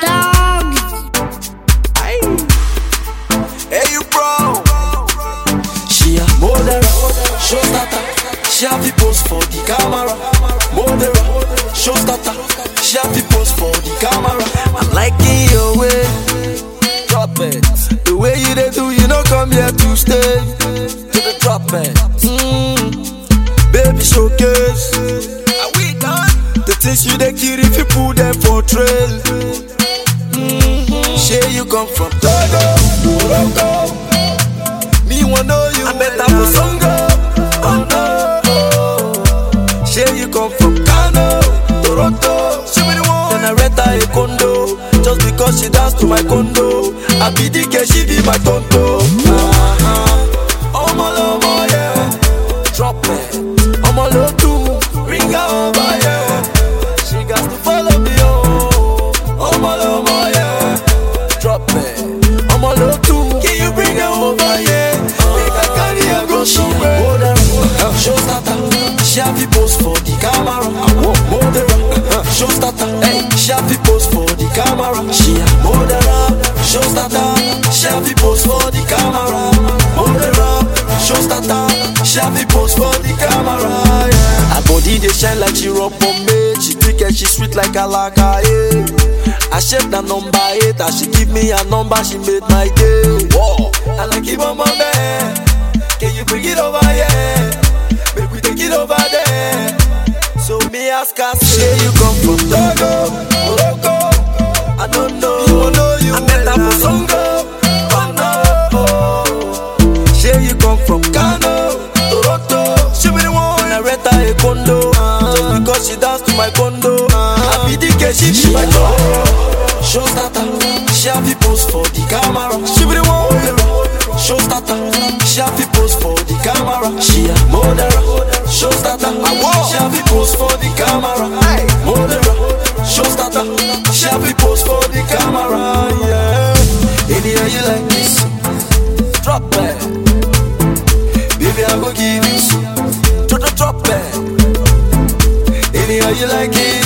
Dog. Hey, you bro. She a model, show. She have the pose for the camera. Model, show starter. She have the pose for the camera. I'm liking your way. Drop it. The way you dey do, you know come here to stay. To the drop it. Mm. Baby showcase. Done? You dey kill if you put them for trail. Mm-hmm. Shey you come from Togo, Morocco. Me want know you I better for Songo. Oh no. Shey you come from Kano, Toronto. She be the one. Then I rent her a condo just because she dance to my condo. I be the girl, she be show starter. Hey, she have the pose for the camera. She a hold her show starter. She have the pose for the camera. Hold her show starter. She have the pose for the camera. Yeah. Her body they shine like she rub me. She thick and she sweet like a laka, yeah. I shape that number eight As she give me a number, she made my day Whoa. And I keep on my bed ask her, say you come from? Togo, Morocco I don't know, you know you I met her for Songo Oh no Say you come from? Kano, Toronto She be the one I rent her a condo. Just because she dance to my condo. I be the girl, she be my dog Show starter, she have the pose for the camera. She be the one. Show she have pose for the camera. She a model Show starter, she have the pose for the camera. Model Show starter, she have the pose for the camera Yeah. Anyhow you like this Drop it. Baby I go give you Drop, it Anyhow you like it. Drop it Baby I go it